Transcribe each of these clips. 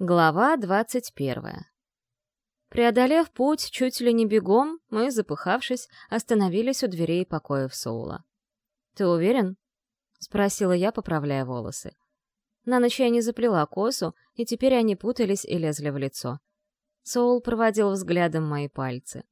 Глава двадцать первая. Преодолев путь чуть ли не бегом, мы, запыхавшись, остановились у дверей покоев Соула. «Ты уверен?» — спросила я, поправляя волосы. На ночь я не заплела косу, и теперь они путались и лезли в лицо. Соул проводил взглядом мои пальцы.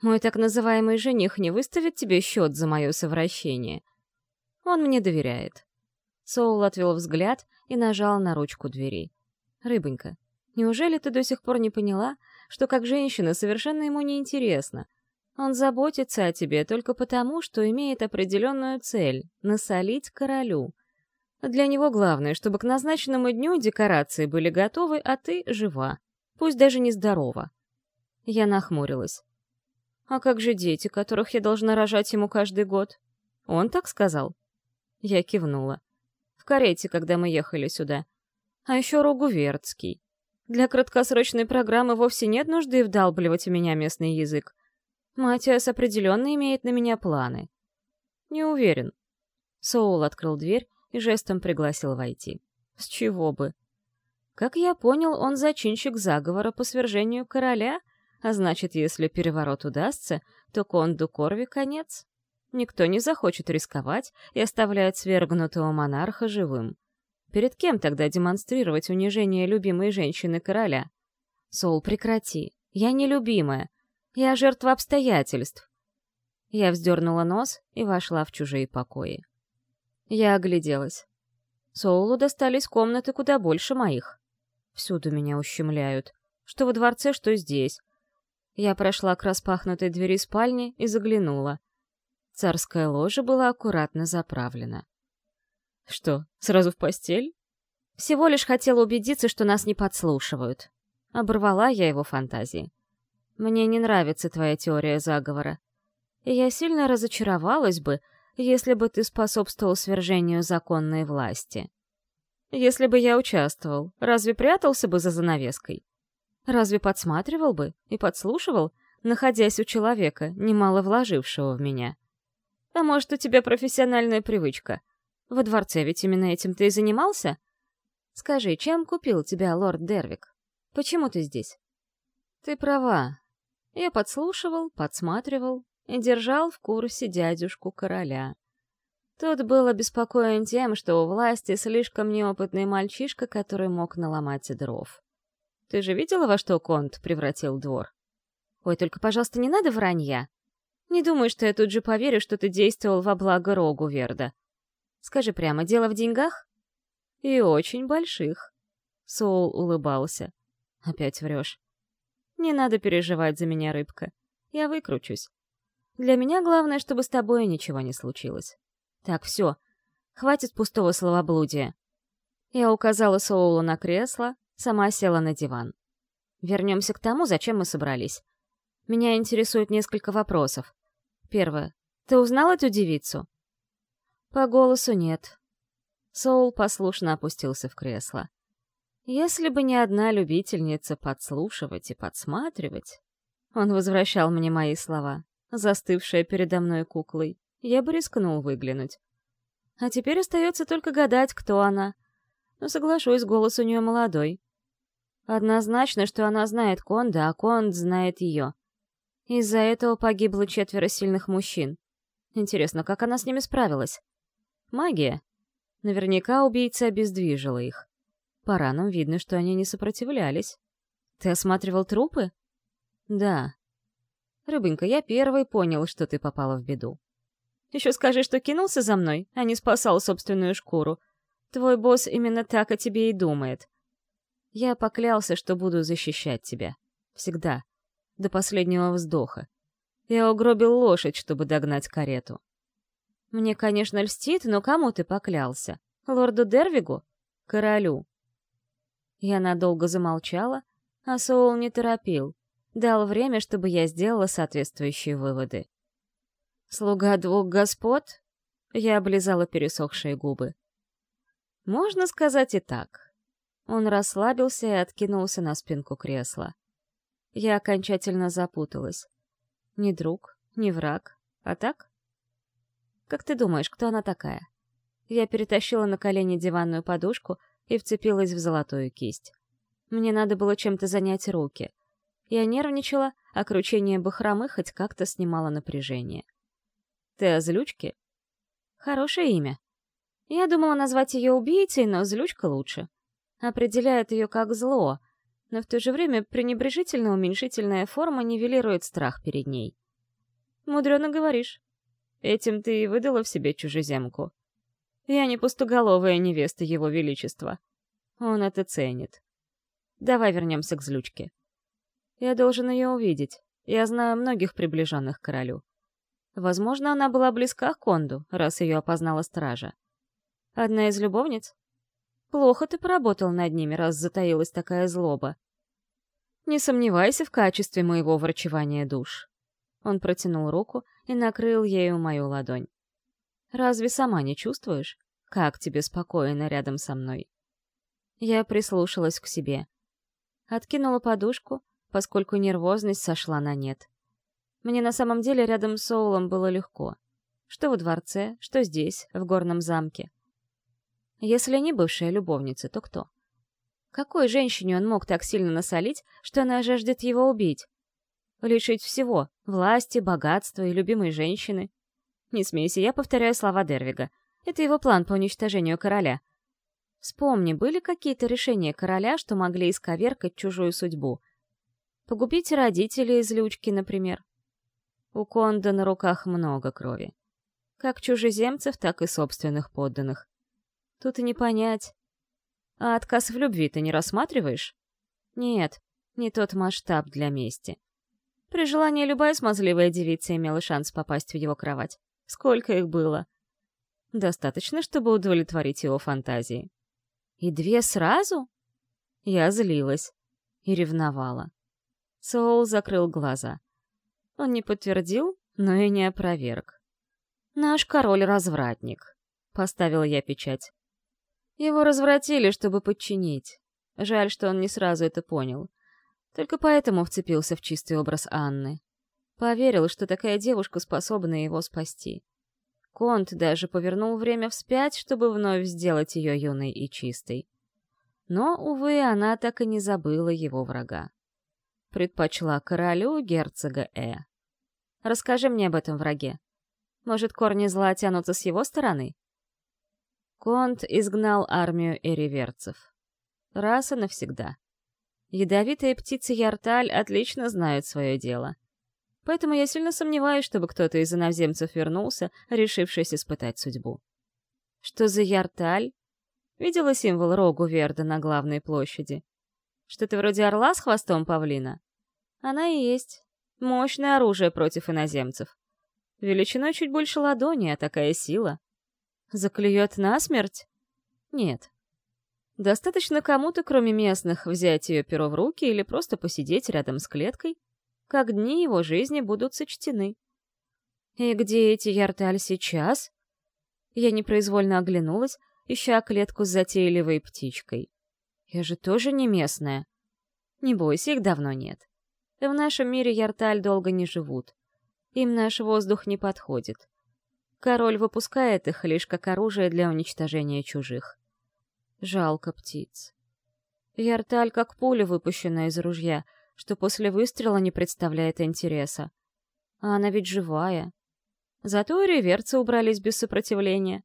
«Мой так называемый жених не выставит тебе счет за мое совращение. Он мне доверяет». Соул отвел взгляд и нажал на ручку двери. «Рыбонька, неужели ты до сих пор не поняла, что как женщина совершенно ему не интересно? Он заботится о тебе только потому, что имеет определенную цель — насолить королю. Для него главное, чтобы к назначенному дню декорации были готовы, а ты жива, пусть даже не здорова». Я нахмурилась. «А как же дети, которых я должна рожать ему каждый год?» «Он так сказал?» Я кивнула. «В карете, когда мы ехали сюда. А еще Рогувертский. Для краткосрочной программы вовсе нет нужды вдалбливать в меня местный язык. Матиас определенно имеет на меня планы. Не уверен. Соул открыл дверь и жестом пригласил войти. С чего бы? Как я понял, он зачинщик заговора по свержению короля, а значит, если переворот удастся, то Конду Корви конец. Никто не захочет рисковать и оставлять свергнутого монарха живым. Перед кем тогда демонстрировать унижение любимой женщины короля? Сол, прекрати. Я не любимая. Я жертва обстоятельств. Я вздернула нос и вошла в чужие покои. Я огляделась. Соулу достались комнаты куда больше моих. Всюду меня ущемляют. Что во дворце, что здесь. Я прошла к распахнутой двери спальни и заглянула. Царская ложа была аккуратно заправлена. Что, сразу в постель? Всего лишь хотела убедиться, что нас не подслушивают. Оборвала я его фантазии. Мне не нравится твоя теория заговора. Я сильно разочаровалась бы, если бы ты способствовал свержению законной власти. Если бы я участвовал, разве прятался бы за занавеской? Разве подсматривал бы и подслушивал, находясь у человека, немало вложившего в меня? А может, у тебя профессиональная привычка — во дворце ведь именно этим ты и занимался? Скажи, чем купил тебя лорд Дервик? Почему ты здесь? Ты права. Я подслушивал, подсматривал и держал в курсе дядюшку короля. Тот был обеспокоен тем, что у власти слишком неопытный мальчишка, который мог наломать дров. Ты же видела, во что Конт превратил двор? Ой, только, пожалуйста, не надо вранья. Не думай, что я тут же поверю, что ты действовал во благо Рогу Верда. Скажи прямо, дело в деньгах? И очень больших. Соул улыбался. Опять врешь. Не надо переживать за меня, рыбка. Я выкручусь. Для меня главное, чтобы с тобой ничего не случилось. Так, все. Хватит пустого словоблудия. Я указала Соулу на кресло, сама села на диван. Вернемся к тому, зачем мы собрались. Меня интересует несколько вопросов. Первое. Ты узнал эту девицу? По голосу нет. Соул послушно опустился в кресло. Если бы не одна любительница подслушивать и подсматривать... Он возвращал мне мои слова, застывшая передо мной куклой. Я бы рискнул выглянуть. А теперь остается только гадать, кто она. Но соглашусь, голос у нее молодой. Однозначно, что она знает Конда, а Конд знает ее. Из-за этого погибло четверо сильных мужчин. Интересно, как она с ними справилась? Магия. Наверняка убийца обездвижила их. По ранам видно, что они не сопротивлялись. Ты осматривал трупы? Да. Рыбонька, я первый понял, что ты попала в беду. Еще скажи, что кинулся за мной, а не спасал собственную шкуру. Твой босс именно так о тебе и думает. Я поклялся, что буду защищать тебя. Всегда. До последнего вздоха. Я угробил лошадь, чтобы догнать карету. Мне, конечно, льстит, но кому ты поклялся? Лорду Дервигу? Королю. Я надолго замолчала, а Соул не торопил. Дал время, чтобы я сделала соответствующие выводы. «Слуга двух господ?» Я облизала пересохшие губы. «Можно сказать и так». Он расслабился и откинулся на спинку кресла. Я окончательно запуталась. Ни друг, ни враг, а так? Как ты думаешь, кто она такая?» Я перетащила на колени диванную подушку и вцепилась в золотую кисть. Мне надо было чем-то занять руки. Я нервничала, а кручение бахромы хоть как-то снимало напряжение. «Ты о злючке?» «Хорошее имя. Я думала назвать ее убийцей, но злючка лучше. Определяет ее как зло, но в то же время пренебрежительно-уменьшительная форма нивелирует страх перед ней. Мудрено говоришь. Этим ты и выдала в себе чужеземку. Я не пустоголовая невеста его величества. Он это ценит. Давай вернемся к злючке. Я должен ее увидеть. Я знаю многих приближенных к королю. Возможно, она была близка к Конду, раз ее опознала стража. Одна из любовниц? Плохо ты поработал над ними, раз затаилась такая злоба. Не сомневайся в качестве моего врачевания душ. Он протянул руку и накрыл ею мою ладонь. Разве сама не чувствуешь, как тебе спокойно рядом со мной? Я прислушалась к себе. Откинула подушку, поскольку нервозность сошла на нет. Мне на самом деле рядом с Соулом было легко. Что во дворце, что здесь, в горном замке. Если не бывшая любовница, то кто? Какой женщине он мог так сильно насолить, что она жаждет его убить? Лишить всего — власти, богатства и любимой женщины. Не смейся, я повторяю слова Дервига. Это его план по уничтожению короля — Вспомни, были какие-то решения короля, что могли исковеркать чужую судьбу? Погубить родителей из лючки, например. У Конда на руках много крови. Как чужеземцев, так и собственных подданных. Тут и не понять. А отказ в любви ты не рассматриваешь? Нет, не тот масштаб для мести. При желании любая смазливая девица имела шанс попасть в его кровать. Сколько их было? Достаточно, чтобы удовлетворить его фантазии. И две сразу? Я злилась и ревновала. Соул закрыл глаза. Он не подтвердил, но и не опроверг. «Наш король-развратник», — поставила я печать. Его развратили, чтобы подчинить. Жаль, что он не сразу это понял. Только поэтому вцепился в чистый образ Анны. Поверил, что такая девушка способна его спасти. Конт даже повернул время вспять, чтобы вновь сделать ее юной и чистой. Но, увы, она так и не забыла его врага. Предпочла королю герцога Э. Расскажи мне об этом враге. Может, корни зла тянутся с его стороны? Конт изгнал армию эриверцев. Раз и навсегда. Ядовитые птицы Ярталь отлично знают свое дело. Поэтому я сильно сомневаюсь, чтобы кто-то из иноземцев вернулся, решившись испытать судьбу. Что за Ярталь? Видела символ рогу Верда на главной площади? Что-то вроде орла с хвостом павлина? Она и есть. Мощное оружие против иноземцев. Величиной чуть больше ладони, а такая сила. Заклюет насмерть? Нет. Достаточно кому-то, кроме местных, взять ее перо в руки или просто посидеть рядом с клеткой — как дни его жизни будут сочтены. И где эти Ярталь сейчас? Я непроизвольно оглянулась, ища клетку с затейливой птичкой. Я же тоже не местная. Не бойся, их давно нет. В нашем мире Ярталь долго не живут. Им наш воздух не подходит. Король выпускает их лишь как оружие для уничтожения чужих. Жалко птиц. Ярталь как пуля, выпущенная из ружья — что после выстрела не представляет интереса. А она ведь живая. Зато и реверцы убрались без сопротивления.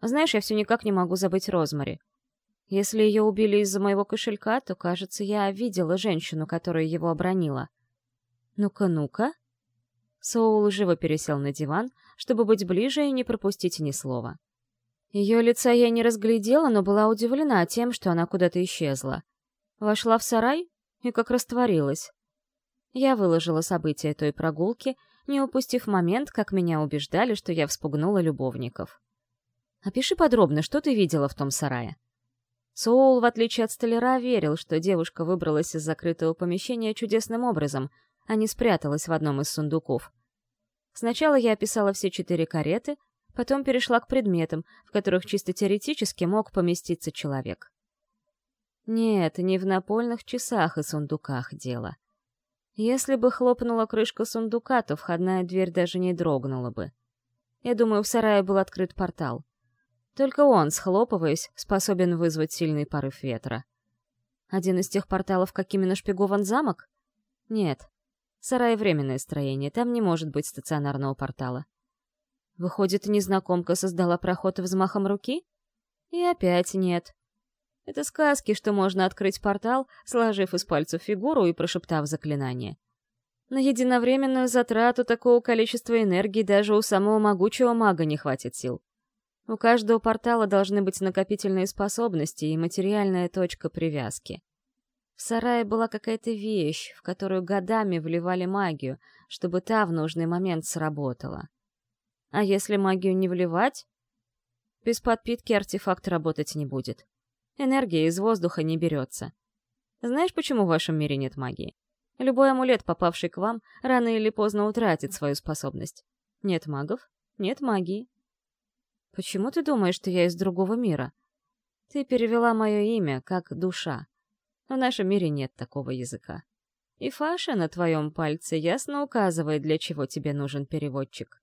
Знаешь, я все никак не могу забыть Розмари. Если ее убили из-за моего кошелька, то, кажется, я видела женщину, которая его обронила. Ну-ка, ну-ка. Соул живо пересел на диван, чтобы быть ближе и не пропустить ни слова. Ее лица я не разглядела, но была удивлена тем, что она куда-то исчезла. Вошла в сарай и как растворилась. Я выложила события той прогулки, не упустив момент, как меня убеждали, что я вспугнула любовников. «Опиши подробно, что ты видела в том сарае?» Соул, в отличие от столяра, верил, что девушка выбралась из закрытого помещения чудесным образом, а не спряталась в одном из сундуков. Сначала я описала все четыре кареты, потом перешла к предметам, в которых чисто теоретически мог поместиться человек. Нет, не в напольных часах и сундуках дело. Если бы хлопнула крышка сундука, то входная дверь даже не дрогнула бы. Я думаю, в сарае был открыт портал. Только он, схлопываясь, способен вызвать сильный порыв ветра. Один из тех порталов, какими нашпигован замок? Нет. Сарай — временное строение, там не может быть стационарного портала. Выходит, незнакомка создала проход взмахом руки? И опять нет. Это сказки, что можно открыть портал, сложив из пальцев фигуру и прошептав заклинание. На единовременную затрату такого количества энергии даже у самого могучего мага не хватит сил. У каждого портала должны быть накопительные способности и материальная точка привязки. В сарае была какая-то вещь, в которую годами вливали магию, чтобы та в нужный момент сработала. А если магию не вливать? Без подпитки артефакт работать не будет. Энергия из воздуха не берется. Знаешь, почему в вашем мире нет магии? Любой амулет, попавший к вам, рано или поздно утратит свою способность. Нет магов — нет магии. Почему ты думаешь, что я из другого мира? Ты перевела мое имя как «душа». В нашем мире нет такого языка. И фаша на твоем пальце ясно указывает, для чего тебе нужен переводчик.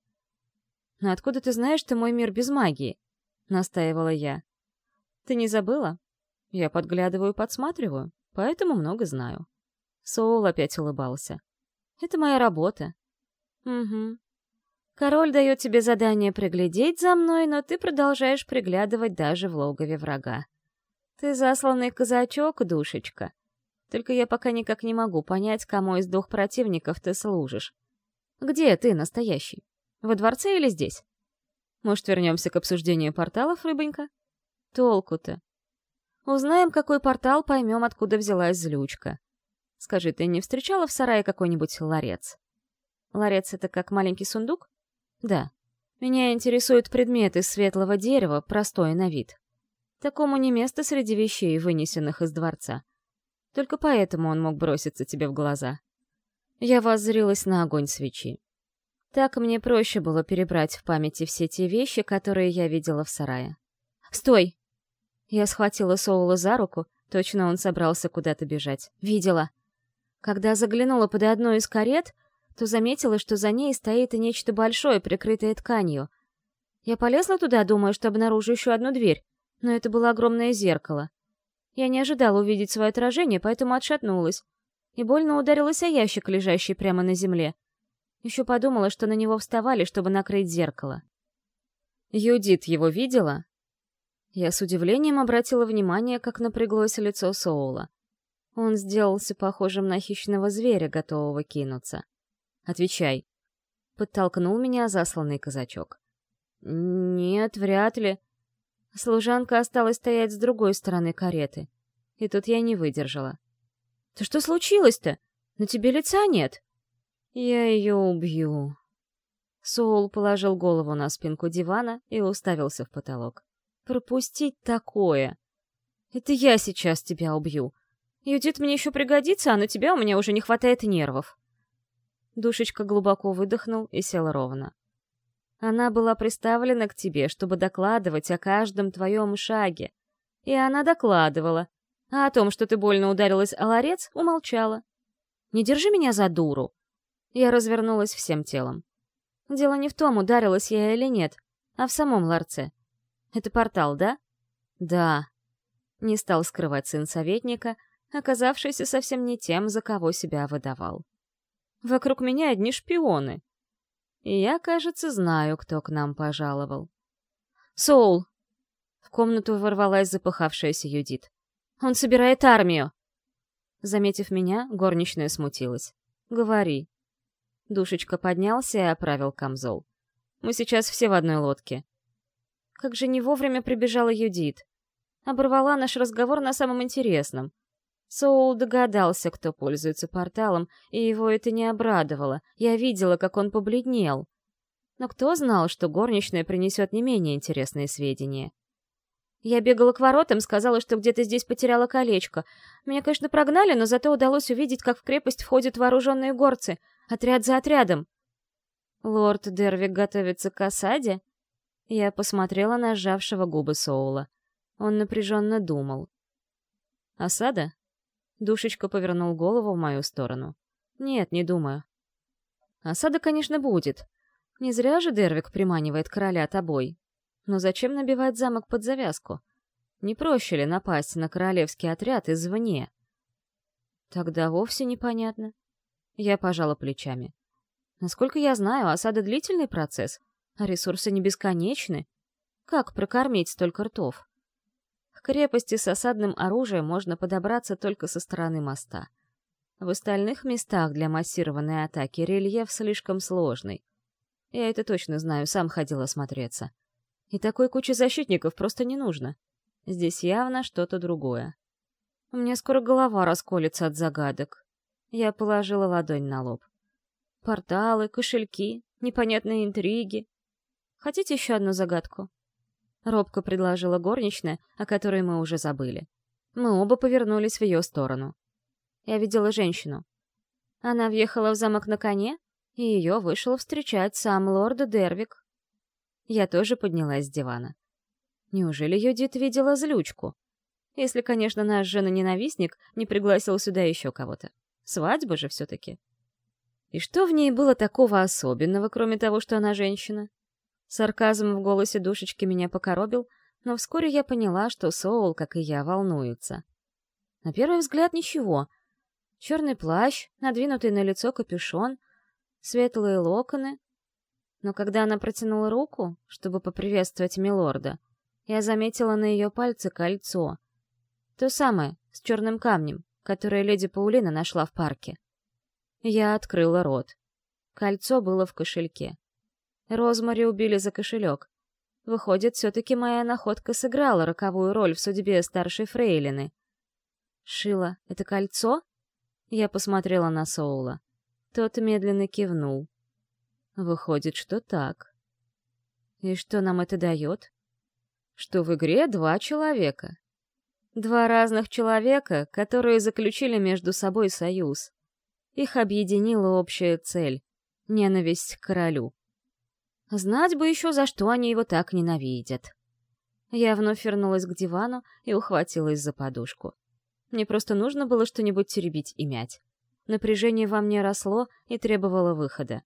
«Но откуда ты знаешь, что мой мир без магии?» — настаивала я. «Ты не забыла? Я подглядываю подсматриваю, поэтому много знаю». Соул опять улыбался. «Это моя работа». «Угу. Король дает тебе задание приглядеть за мной, но ты продолжаешь приглядывать даже в логове врага. Ты засланный казачок, душечка. Только я пока никак не могу понять, кому из двух противников ты служишь. Где ты, настоящий? Во дворце или здесь? Может, вернемся к обсуждению порталов, рыбонька? Толку-то. Узнаем, какой портал, поймем, откуда взялась злючка. Скажи, ты не встречала в сарае какой-нибудь ларец? Ларец — это как маленький сундук? Да. Меня интересуют предметы светлого дерева, простой на вид. Такому не место среди вещей, вынесенных из дворца. Только поэтому он мог броситься тебе в глаза. Я воззрилась на огонь свечи. Так мне проще было перебрать в памяти все те вещи, которые я видела в сарае. «Стой!» Я схватила Соула за руку, точно он собрался куда-то бежать. Видела. Когда заглянула под одну из карет, то заметила, что за ней стоит нечто большое, прикрытое тканью. Я полезла туда, думая, что обнаружу еще одну дверь, но это было огромное зеркало. Я не ожидала увидеть свое отражение, поэтому отшатнулась и больно ударилась о ящик, лежащий прямо на земле. Еще подумала, что на него вставали, чтобы накрыть зеркало. «Юдит его видела?» Я с удивлением обратила внимание, как напряглось лицо Соула. Он сделался похожим на хищного зверя, готового кинуться. Отвечай. Подтолкнул меня засланный казачок. Нет, вряд ли. Служанка осталась стоять с другой стороны кареты. И тут я не выдержала. «Ты что случилось-то? На тебе лица нет?» «Я ее убью». Соул положил голову на спинку дивана и уставился в потолок. «Пропустить такое! Это я сейчас тебя убью. Юдит мне еще пригодится, а на тебя у меня уже не хватает нервов». Душечка глубоко выдохнул и сел ровно. Она была приставлена к тебе, чтобы докладывать о каждом твоем шаге. И она докладывала. А о том, что ты больно ударилась о ларец, умолчала. Не держи меня за дуру. Я развернулась всем телом. Дело не в том, ударилась я или нет, а в самом ларце. Это портал, да? Да. Не стал скрывать сын советника, оказавшийся совсем не тем, за кого себя выдавал. Вокруг меня одни шпионы. И я, кажется, знаю, кто к нам пожаловал. «Соул!» В комнату ворвалась запыхавшаяся Юдит. «Он собирает армию!» Заметив меня, горничная смутилась. «Говори». Душечка поднялся и оправил камзол. «Мы сейчас все в одной лодке». Как же не вовремя прибежала Юдит. Оборвала наш разговор на самом интересном. Соул догадался, кто пользуется порталом, и его это не обрадовало. Я видела, как он побледнел. Но кто знал, что горничная принесет не менее интересные сведения? Я бегала к воротам, сказала, что где-то здесь потеряла колечко. Меня, конечно, прогнали, но зато удалось увидеть, как в крепость входят вооруженные горцы, отряд за отрядом. Лорд Дервик готовится к осаде? Я посмотрела на сжавшего губы Соула. Он напряженно думал. «Осада?» Душечка повернул голову в мою сторону. «Нет, не думаю». «Осада, конечно, будет. Не зря же Дервик приманивает короля тобой. Но зачем набивать замок под завязку? Не проще ли напасть на королевский отряд извне?» Тогда вовсе непонятно. Я пожала плечами. Насколько я знаю, осада — длительный процесс, а ресурсы не бесконечны. Как прокормить столько ртов? К крепости с осадным оружием можно подобраться только со стороны моста. В остальных местах для массированной атаки рельеф слишком сложный. Я это точно знаю, сам ходил осмотреться. И такой кучи защитников просто не нужно. Здесь явно что-то другое. У меня скоро голова расколется от загадок. Я положила ладонь на лоб. Порталы, кошельки, непонятные интриги. Хотите еще одну загадку? Робко предложила горничная, о которой мы уже забыли. Мы оба повернулись в ее сторону. Я видела женщину. Она въехала в замок на коне, и ее вышел встречать сам лорд Дервик. Я тоже поднялась с дивана. Неужели Юдит видела злючку? Если, конечно, наш жена-ненавистник не пригласил сюда еще кого-то. Свадьба же все-таки. И что в ней было такого особенного, кроме того, что она женщина? Сарказм в голосе душечки меня покоробил, но вскоре я поняла, что Соул, как и я, волнуется. На первый взгляд ничего. Черный плащ, надвинутый на лицо капюшон, светлые локоны. Но когда она протянула руку, чтобы поприветствовать милорда, я заметила на ее пальце кольцо. То самое, с черным камнем, которое леди Паулина нашла в парке. Я открыла рот. Кольцо было в кошельке. Розмари убили за кошелек. Выходит, все-таки моя находка сыграла роковую роль в судьбе старшей фрейлины. «Шила, это кольцо?» Я посмотрела на Соула. Тот медленно кивнул. Выходит, что так. И что нам это дает? Что в игре два человека. Два разных человека, которые заключили между собой союз. Их объединила общая цель — ненависть к королю. Знать бы еще, за что они его так ненавидят. Я вновь вернулась к дивану и ухватилась за подушку. Мне просто нужно было что-нибудь теребить и мять. Напряжение во мне росло и требовало выхода.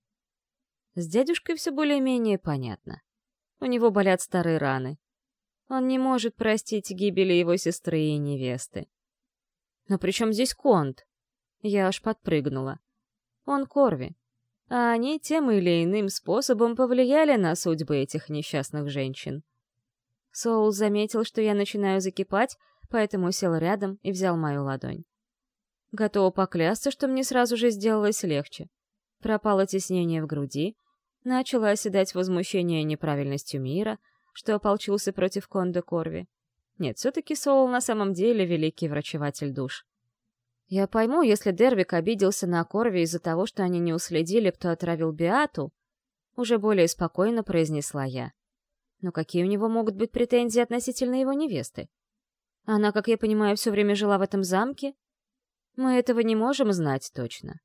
С дядюшкой все более-менее понятно. У него болят старые раны. Он не может простить гибели его сестры и невесты. Но при чем здесь Конт? Я аж подпрыгнула. Он Корви, а они тем или иным способом повлияли на судьбы этих несчастных женщин. Соул заметил, что я начинаю закипать, поэтому сел рядом и взял мою ладонь. Готова поклясться, что мне сразу же сделалось легче. Пропало теснение в груди, начало оседать возмущение неправильностью мира, что ополчился против Конда Корви. Нет, все-таки Соул на самом деле великий врачеватель душ. Я пойму, если Дервик обиделся на Корви из-за того, что они не уследили, кто отравил Биату, уже более спокойно произнесла я. Но какие у него могут быть претензии относительно его невесты? Она, как я понимаю, все время жила в этом замке? Мы этого не можем знать точно.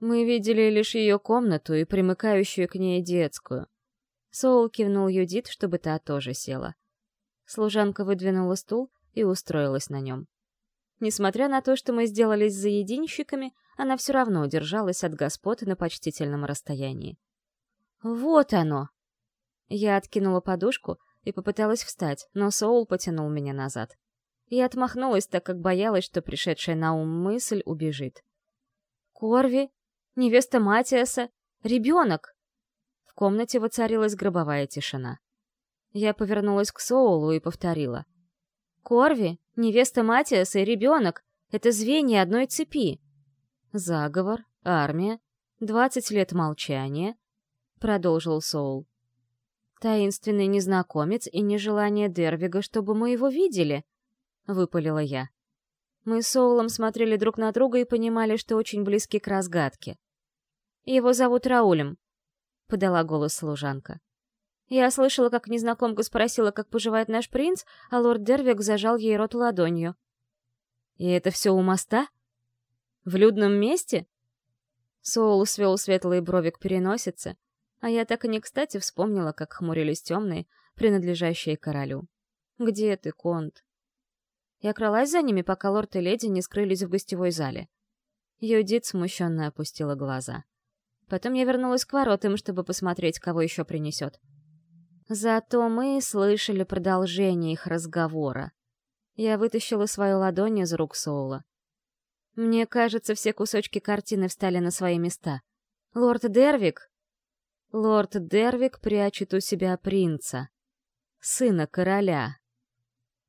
Мы видели лишь ее комнату и примыкающую к ней детскую. Соул кивнул Юдит, чтобы та тоже села. Служанка выдвинула стул и устроилась на нем. Несмотря на то, что мы сделались заединщиками, она все равно удержалась от господ на почтительном расстоянии. «Вот оно!» Я откинула подушку и попыталась встать, но Соул потянул меня назад. Я отмахнулась, так как боялась, что пришедшая на ум мысль убежит. «Корви? Невеста Матиаса? Ребенок!» Комнате воцарилась гробовая тишина. Я повернулась к Соулу и повторила. Корви, невеста Матиаса и ребенок — это звенья одной цепи. Заговор, армия, двадцать лет молчания, — продолжил Соул. Таинственный незнакомец и нежелание Дервига, чтобы мы его видели, — выпалила я. Мы с Соулом смотрели друг на друга и понимали, что очень близки к разгадке. «Его зовут Раулем», — подала голос служанка. Я слышала, как незнакомка спросила, как поживает наш принц, а лорд Дервик зажал ей рот ладонью. «И это все у моста? В людном месте?» Соул свел светлые брови к переносице, а я так и не кстати вспомнила, как хмурились темные, принадлежащие королю. «Где ты, Конт?» Я кралась за ними, пока лорд и леди не скрылись в гостевой зале. Юдит смущенно опустила глаза. Потом я вернулась к воротам, чтобы посмотреть, кого еще принесет. Зато мы слышали продолжение их разговора. Я вытащила свою ладонь из рук Соула. Мне кажется, все кусочки картины встали на свои места. Лорд Дервик? Лорд Дервик прячет у себя принца. Сына короля.